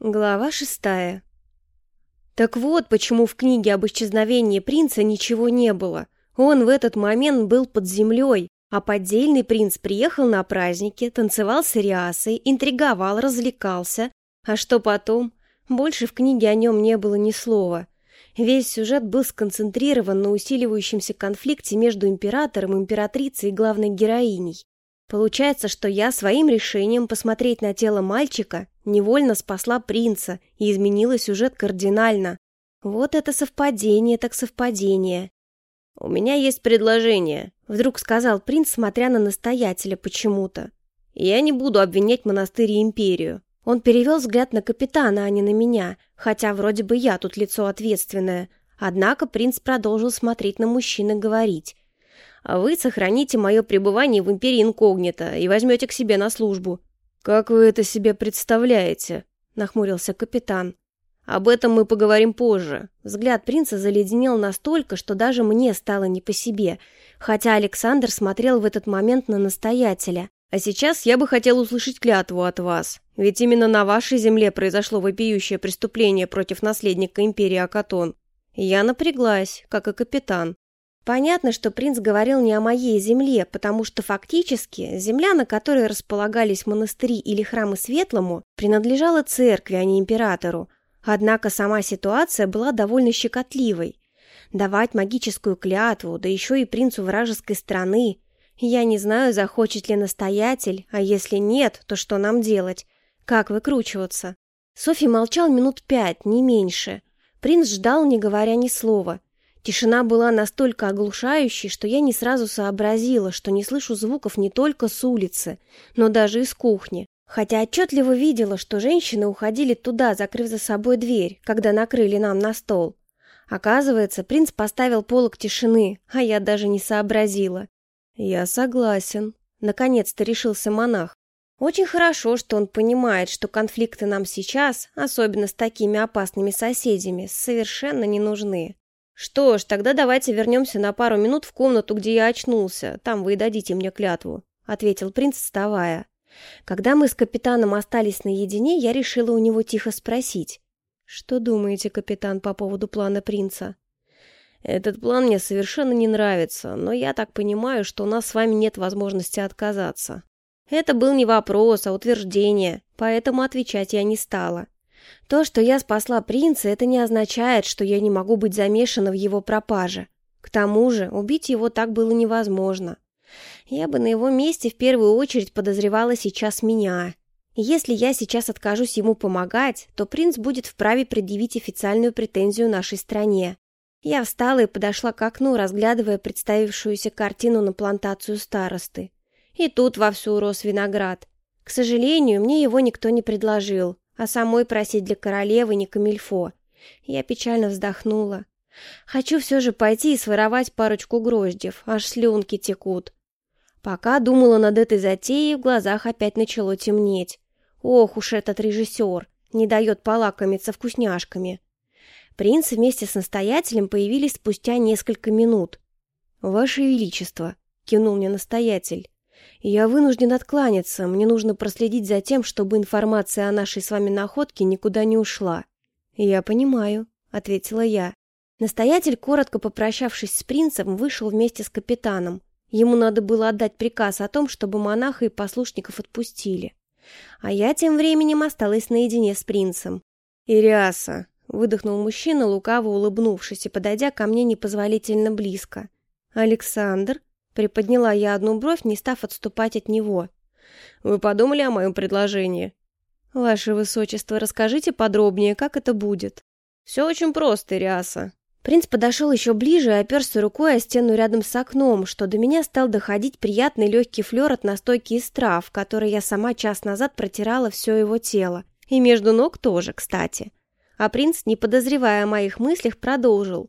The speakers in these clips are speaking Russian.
Глава шестая. Так вот, почему в книге об исчезновении принца ничего не было. Он в этот момент был под землей, а поддельный принц приехал на праздники, танцевал с Ириасой, интриговал, развлекался. А что потом? Больше в книге о нем не было ни слова. Весь сюжет был сконцентрирован на усиливающемся конфликте между императором, императрицей и главной героиней. Получается, что я своим решением посмотреть на тело мальчика невольно спасла принца и изменила сюжет кардинально. Вот это совпадение так совпадение. «У меня есть предложение», — вдруг сказал принц, смотря на настоятеля почему-то. «Я не буду обвинять монастырь и империю». Он перевел взгляд на капитана, а не на меня, хотя вроде бы я тут лицо ответственное. Однако принц продолжил смотреть на мужчин и говорить вы сохраните мое пребывание в империи инкогнито и возьмете к себе на службу». «Как вы это себе представляете?» — нахмурился капитан. «Об этом мы поговорим позже». Взгляд принца заледенел настолько, что даже мне стало не по себе, хотя Александр смотрел в этот момент на настоятеля. «А сейчас я бы хотел услышать клятву от вас, ведь именно на вашей земле произошло вопиющее преступление против наследника империи Акатон. Я напряглась, как и капитан. Понятно, что принц говорил не о моей земле, потому что фактически земля, на которой располагались монастыри или храмы Светлому, принадлежала церкви, а не императору. Однако сама ситуация была довольно щекотливой. Давать магическую клятву, да еще и принцу вражеской страны. Я не знаю, захочет ли настоятель, а если нет, то что нам делать? Как выкручиваться? Софи молчал минут пять, не меньше. Принц ждал, не говоря ни слова – Тишина была настолько оглушающей, что я не сразу сообразила, что не слышу звуков не только с улицы, но даже из кухни. Хотя отчетливо видела, что женщины уходили туда, закрыв за собой дверь, когда накрыли нам на стол. Оказывается, принц поставил полок тишины, а я даже не сообразила. «Я согласен», — наконец-то решился монах. Очень хорошо, что он понимает, что конфликты нам сейчас, особенно с такими опасными соседями, совершенно не нужны. «Что ж, тогда давайте вернемся на пару минут в комнату, где я очнулся. Там вы и дадите мне клятву», — ответил принц, вставая. Когда мы с капитаном остались наедине, я решила у него тихо спросить. «Что думаете, капитан, по поводу плана принца?» «Этот план мне совершенно не нравится, но я так понимаю, что у нас с вами нет возможности отказаться». Это был не вопрос, а утверждение, поэтому отвечать я не стала. То, что я спасла принца, это не означает, что я не могу быть замешана в его пропаже. К тому же, убить его так было невозможно. Я бы на его месте в первую очередь подозревала сейчас меня. Если я сейчас откажусь ему помогать, то принц будет вправе предъявить официальную претензию нашей стране. Я встала и подошла к окну, разглядывая представившуюся картину на плантацию старосты. И тут вовсю рос виноград. К сожалению, мне его никто не предложил а самой просить для королевы не камильфо. Я печально вздохнула. Хочу все же пойти и своровать парочку гроздев, аж слюнки текут. Пока думала над этой затеей, в глазах опять начало темнеть. Ох уж этот режиссер, не дает полакомиться вкусняшками. Принц вместе с настоятелем появились спустя несколько минут. «Ваше Величество», — кивнул мне настоятель, я вынужден откланяться, мне нужно проследить за тем, чтобы информация о нашей с вами находке никуда не ушла. Я понимаю, ответила я. Настоятель, коротко попрощавшись с принцем, вышел вместе с капитаном. Ему надо было отдать приказ о том, чтобы монаха и послушников отпустили. А я тем временем осталась наедине с принцем. «Ириаса!» — выдохнул мужчина, лукаво улыбнувшись и подойдя ко мне непозволительно близко. «Александр?» Приподняла я одну бровь, не став отступать от него. «Вы подумали о моем предложении?» «Ваше Высочество, расскажите подробнее, как это будет?» «Все очень просто, Риаса». Принц подошел еще ближе и оперся рукой о стену рядом с окном, что до меня стал доходить приятный легкий флер от настойки из трав, который я сама час назад протирала все его тело. И между ног тоже, кстати. А принц, не подозревая о моих мыслях, продолжил.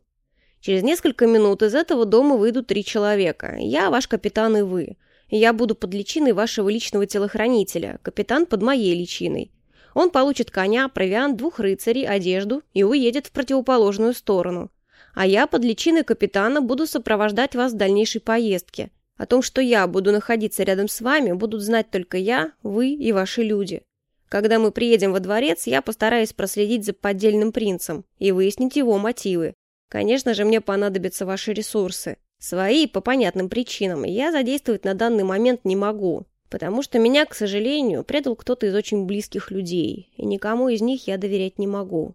Через несколько минут из этого дома выйдут три человека. Я, ваш капитан и вы. Я буду под личиной вашего личного телохранителя, капитан под моей личиной. Он получит коня, провиант, двух рыцарей, одежду и уедет в противоположную сторону. А я под личиной капитана буду сопровождать вас в дальнейшей поездке. О том, что я буду находиться рядом с вами, будут знать только я, вы и ваши люди. Когда мы приедем во дворец, я постараюсь проследить за поддельным принцем и выяснить его мотивы. Конечно же, мне понадобятся ваши ресурсы. Свои, по понятным причинам, я задействовать на данный момент не могу, потому что меня, к сожалению, предал кто-то из очень близких людей, и никому из них я доверять не могу.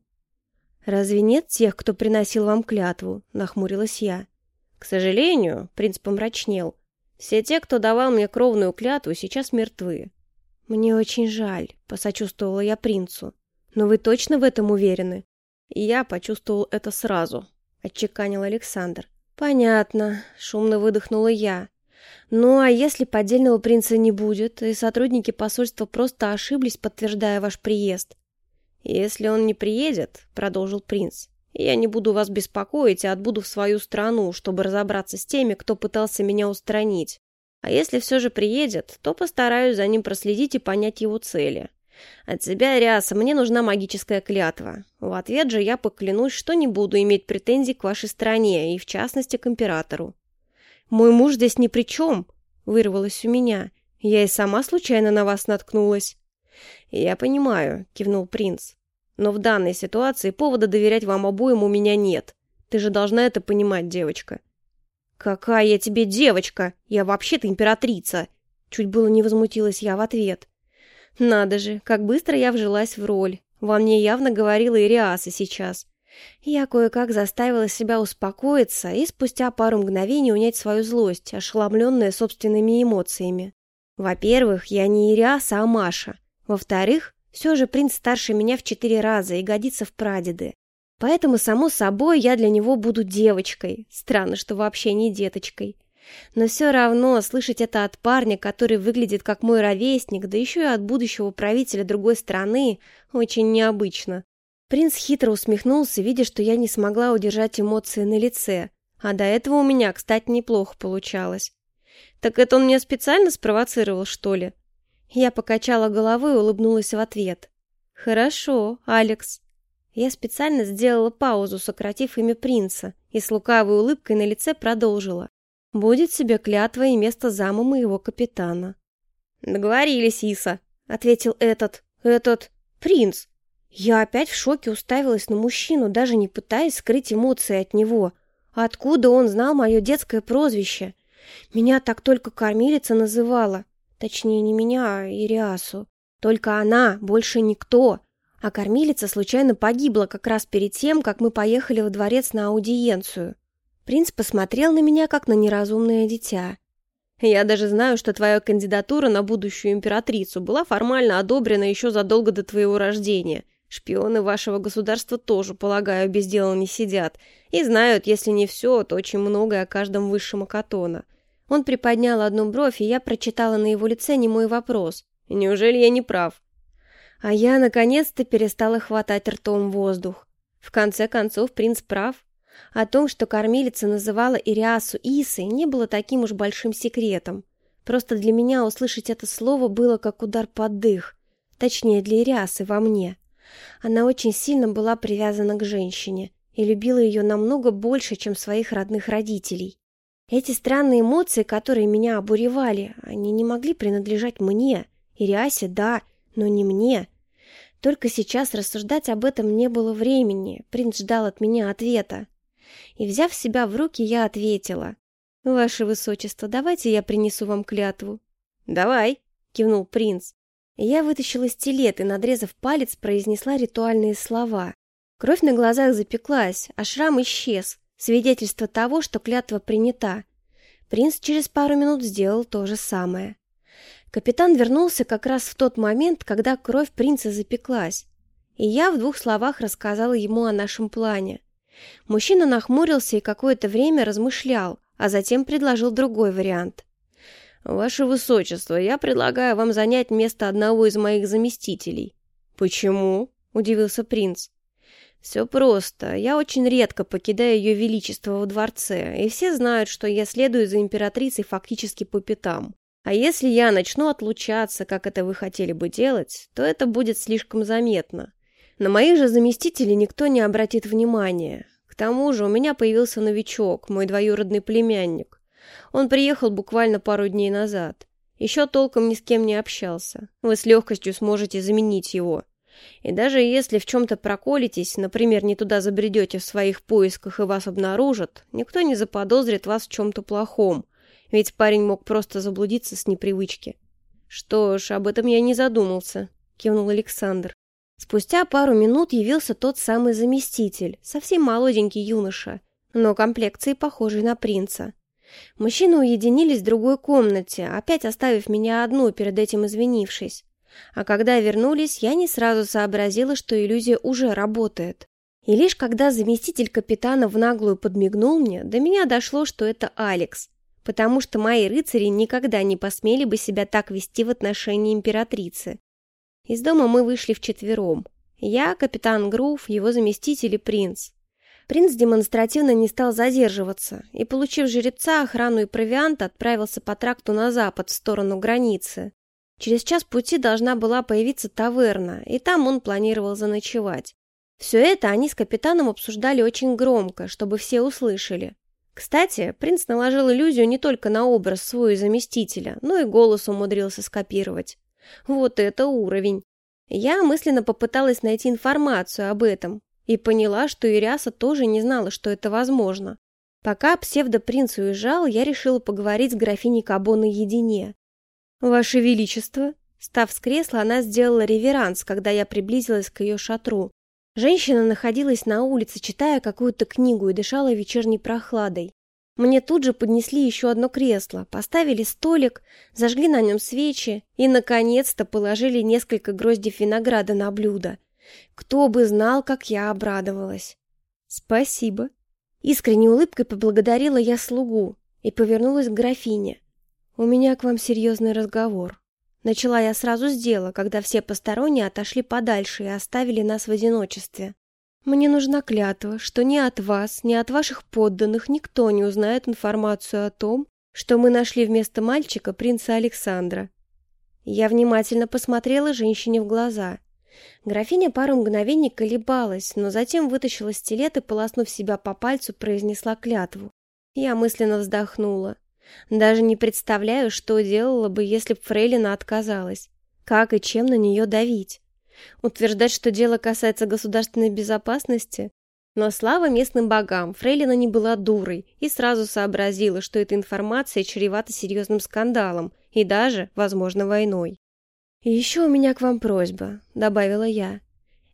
«Разве нет тех, кто приносил вам клятву?» — нахмурилась я. «К сожалению», — принц помрачнел, — «все те, кто давал мне кровную клятву, сейчас мертвы». «Мне очень жаль», — посочувствовала я принцу. «Но вы точно в этом уверены?» И я почувствовал это сразу, — отчеканил Александр. «Понятно», — шумно выдохнула я. «Ну, а если поддельного принца не будет, и сотрудники посольства просто ошиблись, подтверждая ваш приезд?» «Если он не приедет», — продолжил принц, — «я не буду вас беспокоить, а отбуду в свою страну, чтобы разобраться с теми, кто пытался меня устранить. А если все же приедет, то постараюсь за ним проследить и понять его цели. От себя, Ряса, мне нужна магическая клятва. В ответ же я поклянусь, что не буду иметь претензий к вашей стране, и в частности к императору». «Мой муж здесь ни при чем», — вырвалось у меня. «Я и сама случайно на вас наткнулась». «Я понимаю», — кивнул принц. «Но в данной ситуации повода доверять вам обоим у меня нет. Ты же должна это понимать, девочка». «Какая я тебе девочка? Я вообще-то императрица!» Чуть было не возмутилась я в ответ. «Надо же, как быстро я вжилась в роль. Во мне явно говорила Ириаса сейчас». Я кое-как заставила себя успокоиться и спустя пару мгновений унять свою злость, ошеломленная собственными эмоциями. Во-первых, я не Ириаса, а Маша. Во-вторых, все же принц старше меня в четыре раза и годится в прадеды. Поэтому, само собой, я для него буду девочкой. Странно, что вообще не деточкой. Но все равно слышать это от парня, который выглядит как мой ровесник, да еще и от будущего правителя другой страны, очень необычно. Принц хитро усмехнулся, видя, что я не смогла удержать эмоции на лице. А до этого у меня, кстати, неплохо получалось. Так это он меня специально спровоцировал, что ли? Я покачала головой и улыбнулась в ответ. «Хорошо, Алекс». Я специально сделала паузу, сократив имя принца, и с лукавой улыбкой на лице продолжила. «Будет себе клятва и место зама моего капитана». «Договорились, Иса», — ответил этот, этот, принц. Я опять в шоке уставилась на мужчину, даже не пытаясь скрыть эмоции от него. Откуда он знал мое детское прозвище? Меня так только кормилица называла. Точнее, не меня, а Ириасу. Только она, больше никто. А кормилица случайно погибла как раз перед тем, как мы поехали во дворец на аудиенцию. Принц посмотрел на меня, как на неразумное дитя. «Я даже знаю, что твоя кандидатура на будущую императрицу была формально одобрена еще задолго до твоего рождения. Шпионы вашего государства тоже, полагаю, без дела не сидят. И знают, если не все, то очень многое о каждом высшем Акатона. Он приподнял одну бровь, и я прочитала на его лице немой вопрос. «Неужели я не прав?» А я, наконец-то, перестала хватать ртом воздух. В конце концов, принц прав. О том, что кормилица называла Ириасу Исой, не было таким уж большим секретом. Просто для меня услышать это слово было как удар под дых. Точнее, для Ириасы во мне. Она очень сильно была привязана к женщине и любила ее намного больше, чем своих родных родителей. Эти странные эмоции, которые меня обуревали, они не могли принадлежать мне. Ириасе, да, но не мне. Только сейчас рассуждать об этом не было времени. Принц ждал от меня ответа. И, взяв себя в руки, я ответила. «Ваше высочество, давайте я принесу вам клятву». «Давай», — кивнул принц. Я вытащила стилет и, надрезав палец, произнесла ритуальные слова. Кровь на глазах запеклась, а шрам исчез, Свидетельство того, что клятва принята. Принц через пару минут сделал то же самое. Капитан вернулся как раз в тот момент, когда кровь принца запеклась, и я в двух словах рассказала ему о нашем плане. Мужчина нахмурился и какое-то время размышлял, а затем предложил другой вариант. «Ваше Высочество, я предлагаю вам занять место одного из моих заместителей». «Почему?» – удивился принц. «Все просто. Я очень редко покидаю ее величество во дворце, и все знают, что я следую за императрицей фактически по пятам. А если я начну отлучаться, как это вы хотели бы делать, то это будет слишком заметно. На моих же заместителей никто не обратит внимания. К тому же у меня появился новичок, мой двоюродный племянник. Он приехал буквально пару дней назад. Еще толком ни с кем не общался. Вы с легкостью сможете заменить его. И даже если в чем-то проколитесь, например, не туда забредете в своих поисках и вас обнаружат, никто не заподозрит вас в чем-то плохом, ведь парень мог просто заблудиться с непривычки. Что ж, об этом я не задумался, кивнул Александр. Спустя пару минут явился тот самый заместитель, совсем молоденький юноша, но комплекции похожий на принца. Мужчины уединились в другой комнате, опять оставив меня одну, перед этим извинившись. А когда вернулись, я не сразу сообразила, что иллюзия уже работает. И лишь когда заместитель капитана в наглую подмигнул мне, до меня дошло, что это Алекс, потому что мои рыцари никогда не посмели бы себя так вести в отношении императрицы. Из дома мы вышли вчетвером. Я, капитан Грув, его заместитель и принц. Принц демонстративно не стал задерживаться и, получив жеребца, охрану и провиант, отправился по тракту на запад, в сторону границы. Через час пути должна была появиться таверна, и там он планировал заночевать. Все это они с капитаном обсуждали очень громко, чтобы все услышали. Кстати, принц наложил иллюзию не только на образ свой заместителя, но и голос умудрился скопировать. Вот это уровень. Я мысленно попыталась найти информацию об этом и поняла, что Ириаса тоже не знала, что это возможно. Пока псевдопринц уезжал, я решила поговорить с графиней Кабо наедине. «Ваше Величество!» Став с кресла, она сделала реверанс, когда я приблизилась к ее шатру. Женщина находилась на улице, читая какую-то книгу и дышала вечерней прохладой. Мне тут же поднесли еще одно кресло, поставили столик, зажгли на нем свечи и, наконец-то, положили несколько гроздев винограда на блюдо. Кто бы знал, как я обрадовалась. «Спасибо». Искренней улыбкой поблагодарила я слугу и повернулась к графине. «У меня к вам серьезный разговор». Начала я сразу с дела, когда все посторонние отошли подальше и оставили нас в одиночестве. Мне нужна клятва, что ни от вас, ни от ваших подданных никто не узнает информацию о том, что мы нашли вместо мальчика принца Александра. Я внимательно посмотрела женщине в глаза. Графиня пару мгновений колебалась, но затем вытащила стилет и, полоснув себя по пальцу, произнесла клятву. Я мысленно вздохнула. Даже не представляю, что делала бы, если б Фрейлина отказалась. Как и чем на нее давить? Утверждать, что дело касается государственной безопасности? Но слава местным богам, Фрейлина не была дурой и сразу сообразила, что эта информация чревата серьезным скандалом и даже, возможно, войной. «И еще у меня к вам просьба», — добавила я.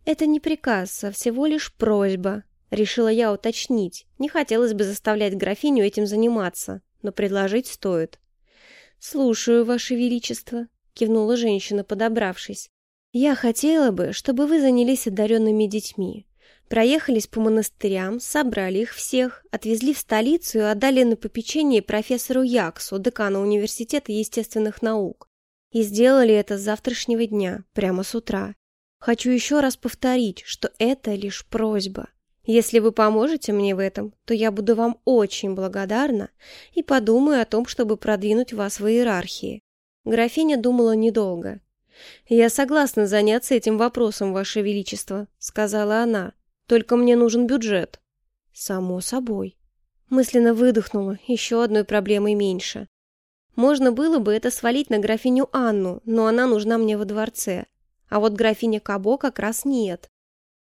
«Это не приказ, а всего лишь просьба», — решила я уточнить. Не хотелось бы заставлять графиню этим заниматься но предложить стоит. «Слушаю, Ваше Величество», — кивнула женщина, подобравшись. «Я хотела бы, чтобы вы занялись одаренными детьми. Проехались по монастырям, собрали их всех, отвезли в столицу и отдали на попечение профессору Яксу, декану Университета естественных наук. И сделали это с завтрашнего дня, прямо с утра. Хочу еще раз повторить, что это лишь просьба. Если вы поможете мне в этом, то я буду вам очень благодарна и подумаю о том, чтобы продвинуть вас в иерархии. Графиня думала недолго. «Я согласна заняться этим вопросом, Ваше Величество», — сказала она. «Только мне нужен бюджет». «Само собой». Мысленно выдохнула, еще одной проблемой меньше. Можно было бы это свалить на графиню Анну, но она нужна мне во дворце. А вот графиня Кабо как раз нет.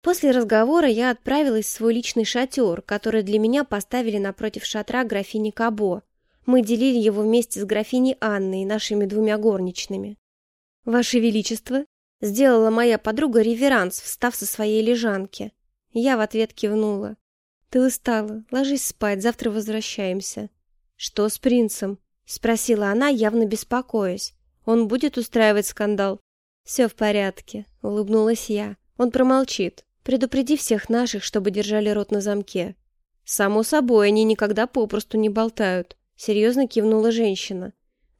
После разговора я отправилась в свой личный шатер, который для меня поставили напротив шатра графини Кабо. Мы делили его вместе с графиней Анной и нашими двумя горничными. «Ваше Величество!» — сделала моя подруга реверанс, встав со своей лежанки. Я в ответ кивнула. «Ты устала. Ложись спать, завтра возвращаемся». «Что с принцем?» — спросила она, явно беспокоясь. «Он будет устраивать скандал?» «Все в порядке», — улыбнулась я. «Он промолчит. Предупреди всех наших, чтобы держали рот на замке. Само собой, они никогда попросту не болтают. Серьезно кивнула женщина.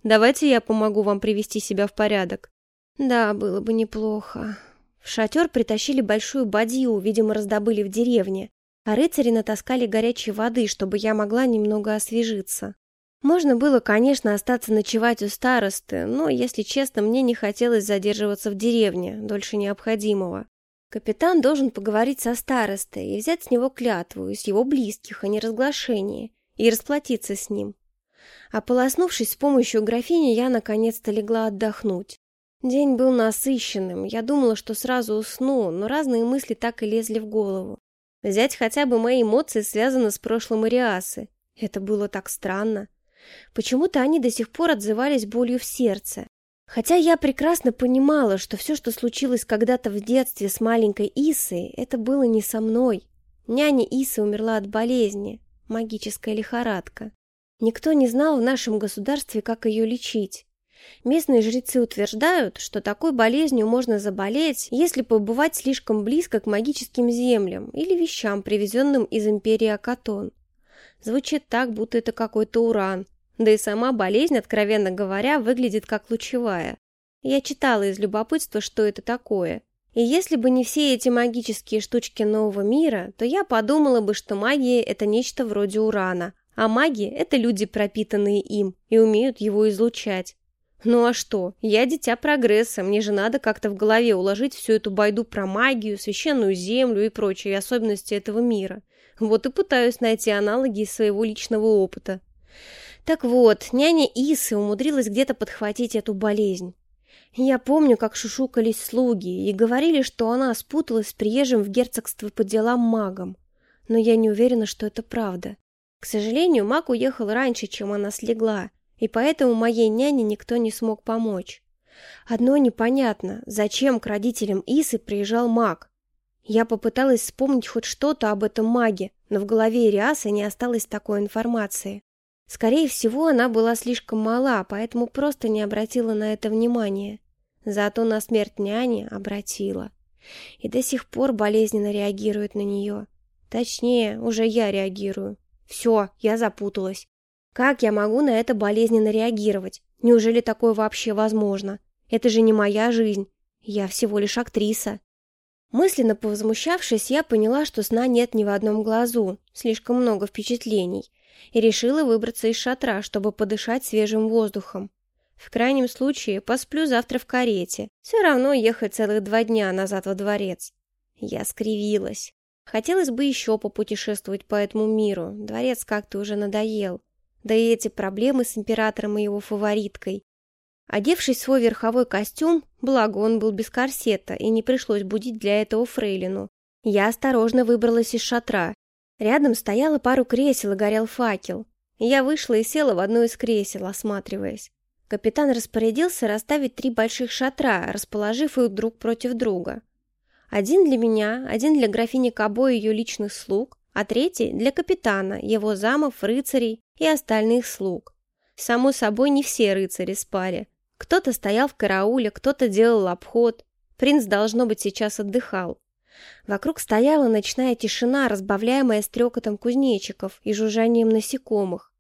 Давайте я помогу вам привести себя в порядок. Да, было бы неплохо. В шатер притащили большую бадью, видимо, раздобыли в деревне, а рыцари натаскали горячей воды, чтобы я могла немного освежиться. Можно было, конечно, остаться ночевать у старосты, но, если честно, мне не хотелось задерживаться в деревне дольше необходимого. Капитан должен поговорить со старостой и взять с него клятву из его близких о неразглашении и расплатиться с ним. Ополоснувшись с помощью графини, я наконец-то легла отдохнуть. День был насыщенным, я думала, что сразу усну, но разные мысли так и лезли в голову. Взять хотя бы мои эмоции связаны с прошлым Ириасы. Это было так странно. Почему-то они до сих пор отзывались болью в сердце. Хотя я прекрасно понимала, что все, что случилось когда-то в детстве с маленькой Исой, это было не со мной. Няня Иса умерла от болезни, магическая лихорадка. Никто не знал в нашем государстве, как ее лечить. Местные жрецы утверждают, что такой болезнью можно заболеть, если побывать слишком близко к магическим землям или вещам, привезенным из империи Акатон. Звучит так, будто это какой-то уран, да и сама болезнь, откровенно говоря, выглядит как лучевая. Я читала из любопытства, что это такое. И если бы не все эти магические штучки нового мира, то я подумала бы, что магия – это нечто вроде урана, а маги – это люди, пропитанные им, и умеют его излучать. Ну а что, я дитя прогресса, мне же надо как-то в голове уложить всю эту байду про магию, священную землю и прочие особенности этого мира. Вот и пытаюсь найти аналоги из своего личного опыта. Так вот, няня Исы умудрилась где-то подхватить эту болезнь. Я помню, как шушукались слуги и говорили, что она спуталась с приезжим в герцогство по делам магом. Но я не уверена, что это правда. К сожалению, маг уехал раньше, чем она слегла, и поэтому моей няне никто не смог помочь. Одно непонятно, зачем к родителям Исы приезжал маг? Я попыталась вспомнить хоть что-то об этом маге, но в голове Ириаса не осталось такой информации. Скорее всего, она была слишком мала, поэтому просто не обратила на это внимания. Зато на смерть няни обратила. И до сих пор болезненно реагирует на нее. Точнее, уже я реагирую. Все, я запуталась. Как я могу на это болезненно реагировать? Неужели такое вообще возможно? Это же не моя жизнь. Я всего лишь актриса. Мысленно повозмущавшись, я поняла, что сна нет ни в одном глазу. Слишком много впечатлений и решила выбраться из шатра, чтобы подышать свежим воздухом. В крайнем случае, посплю завтра в карете. Все равно ехать целых два дня назад во дворец. Я скривилась. Хотелось бы еще попутешествовать по этому миру. Дворец как-то уже надоел. Да и эти проблемы с императором и его фавориткой. Одевшись в свой верховой костюм, благо он был без корсета, и не пришлось будить для этого фрейлину, я осторожно выбралась из шатра Рядом стояло пару кресел и горел факел. Я вышла и села в одно из кресел, осматриваясь. Капитан распорядился расставить три больших шатра, расположив их друг против друга. Один для меня, один для графини Кабо и ее личных слуг, а третий для капитана, его замов, рыцарей и остальных слуг. Само собой, не все рыцари спали. Кто-то стоял в карауле, кто-то делал обход. Принц, должно быть, сейчас отдыхал. Вокруг стояла ночная тишина, разбавляемая стрекотом кузнечиков и жужжанием насекомых.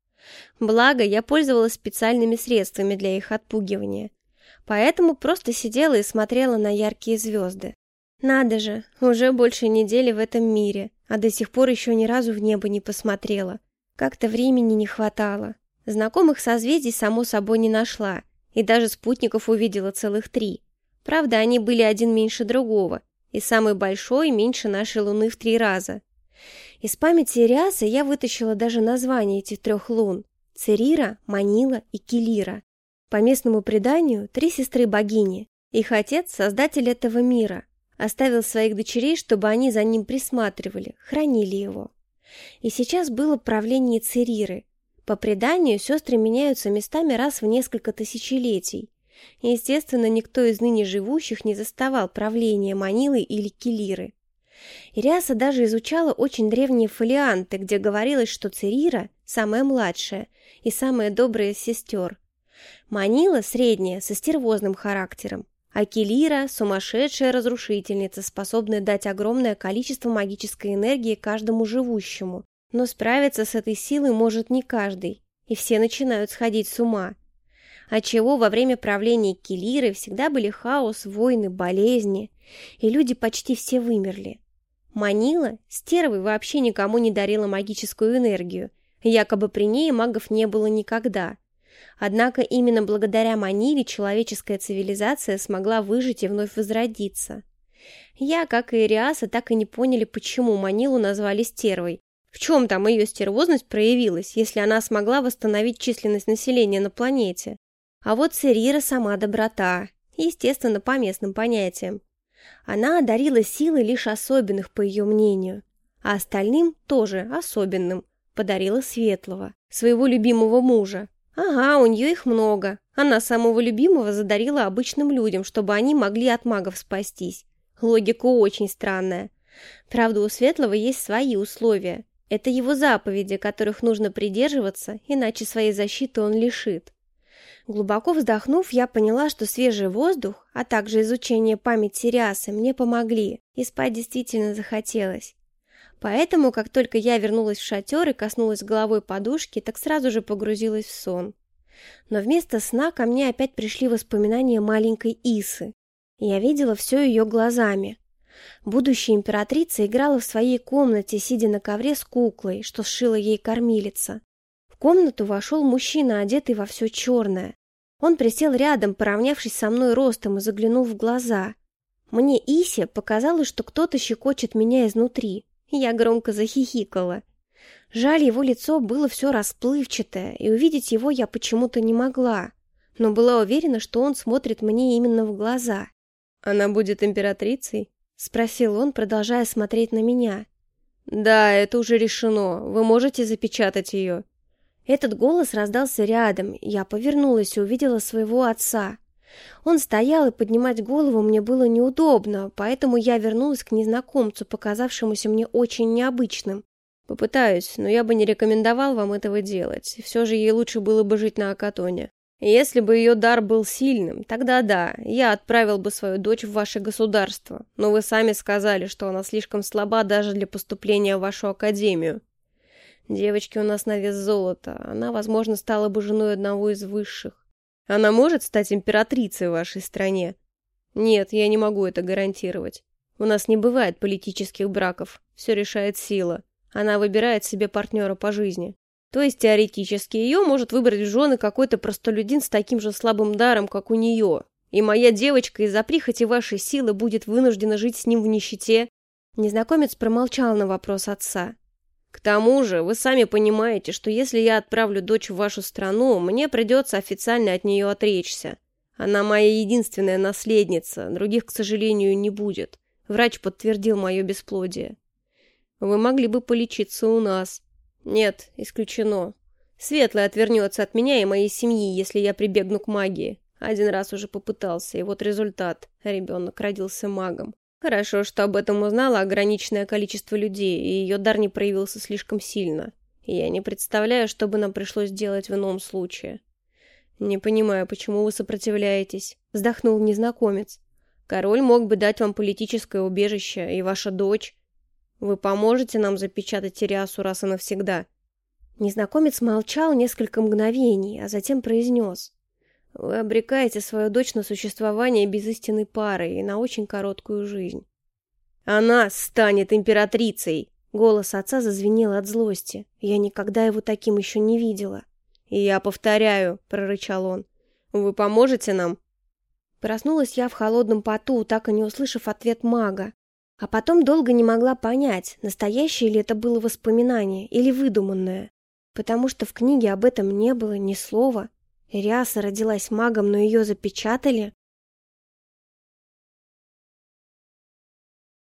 Благо, я пользовалась специальными средствами для их отпугивания. Поэтому просто сидела и смотрела на яркие звезды. Надо же, уже больше недели в этом мире, а до сих пор еще ни разу в небо не посмотрела. Как-то времени не хватало. Знакомых созвездий, само собой, не нашла, и даже спутников увидела целых три. Правда, они были один меньше другого, и самый большой меньше нашей Луны в три раза. Из памяти Ириаса я вытащила даже названия этих трех лун – Церира, Манила и Килира. По местному преданию, три сестры-богини. Их отец – создатель этого мира. Оставил своих дочерей, чтобы они за ним присматривали, хранили его. И сейчас было правление Цериры. По преданию, сестры меняются местами раз в несколько тысячелетий. Естественно, никто из ныне живущих не заставал правления Манилы или Килиры. Ириаса даже изучала очень древние фолианты, где говорилось, что Церира – самая младшая и самая добрая из сестер. Манила – средняя, со стервозным характером, а Килира – сумасшедшая разрушительница, способная дать огромное количество магической энергии каждому живущему. Но справиться с этой силой может не каждый, и все начинают сходить с ума – отчего во время правления Келиры всегда были хаос, войны, болезни, и люди почти все вымерли. Манила, стервой, вообще никому не дарила магическую энергию, якобы при ней магов не было никогда. Однако именно благодаря Маниле человеческая цивилизация смогла выжить и вновь возродиться. Я, как и Ириаса, так и не поняли, почему Манилу назвали стервой, В чем там ее стервозность проявилась, если она смогла восстановить численность населения на планете? А вот Церира сама доброта, естественно, по местным понятиям. Она одарила силы лишь особенных, по ее мнению, а остальным тоже особенным подарила светлого, своего любимого мужа. Ага, у нее их много. Она самого любимого задарила обычным людям, чтобы они могли от магов спастись. Логика очень странная. Правда, у Светлого есть свои условия. Это его заповеди, которых нужно придерживаться, иначе своей защиты он лишит. Глубоко вздохнув, я поняла, что свежий воздух, а также изучение памяти Риасы мне помогли, и спать действительно захотелось. Поэтому, как только я вернулась в шатер и коснулась головой подушки, так сразу же погрузилась в сон. Но вместо сна ко мне опять пришли воспоминания маленькой Исы. Я видела все ее глазами. Будущая императрица играла в своей комнате, сидя на ковре с куклой, что сшила ей кормилица. В комнату вошел мужчина, одетый во все черное. Он присел рядом, поравнявшись со мной ростом, и заглянул в глаза. Мне Исе показалось, что кто-то щекочет меня изнутри. Я громко захихикала. Жаль, его лицо было все расплывчатое, и увидеть его я почему-то не могла, но была уверена, что он смотрит мне именно в глаза. «Она будет императрицей?» — спросил он, продолжая смотреть на меня. «Да, это уже решено. Вы можете запечатать ее?» Этот голос раздался рядом. Я повернулась и увидела своего отца. Он стоял, и поднимать голову мне было неудобно, поэтому я вернулась к незнакомцу, показавшемуся мне очень необычным. Попытаюсь, но я бы не рекомендовал вам этого делать. Все же ей лучше было бы жить на Акатоне. Если бы ее дар был сильным, тогда да, я отправил бы свою дочь в ваше государство, но вы сами сказали, что она слишком слаба даже для поступления в вашу академию. Девочки у нас на вес золота, она, возможно, стала бы женой одного из высших. Она может стать императрицей в вашей стране? Нет, я не могу это гарантировать. У нас не бывает политических браков. Все решает сила. Она выбирает себе партнера по жизни. То есть теоретически ее может выбрать в жены какой-то простолюдин с таким же слабым даром, как у нее. И моя девочка из-за прихоти вашей силы будет вынуждена жить с ним в нищете. Незнакомец промолчал на вопрос отца. К тому же, вы сами понимаете, что если я отправлю дочь в вашу страну, мне придется официально от нее отречься. Она моя единственная наследница, других, к сожалению, не будет. Врач подтвердил мое бесплодие. Вы могли бы полечиться у нас. Нет, исключено. Светлый отвернется от меня и моей семьи, если я прибегну к магии. Один раз уже попытался, и вот результат. Ребенок родился магом. Хорошо, что об этом узнало ограниченное количество людей, и ее дар не проявился слишком сильно. Я не представляю, что бы нам пришлось делать в ином случае. «Не понимаю, почему вы сопротивляетесь?» — вздохнул незнакомец. «Король мог бы дать вам политическое убежище, и ваша дочь. Вы поможете нам запечатать Тириасу раз и навсегда?» Незнакомец молчал несколько мгновений, а затем произнес. Вы обрекаете свою дочь на существование без истинной пары и на очень короткую жизнь. Она станет императрицей! Голос отца зазвенел от злости. Я никогда его таким еще не видела. Я повторяю, прорычал он. Вы поможете нам? Проснулась я в холодном поту, так и не услышав ответ мага. А потом долго не могла понять, настоящее ли это было воспоминание или выдуманное. Потому что в книге об этом не было ни слова. Риаса родилась магом, но ее запечатали?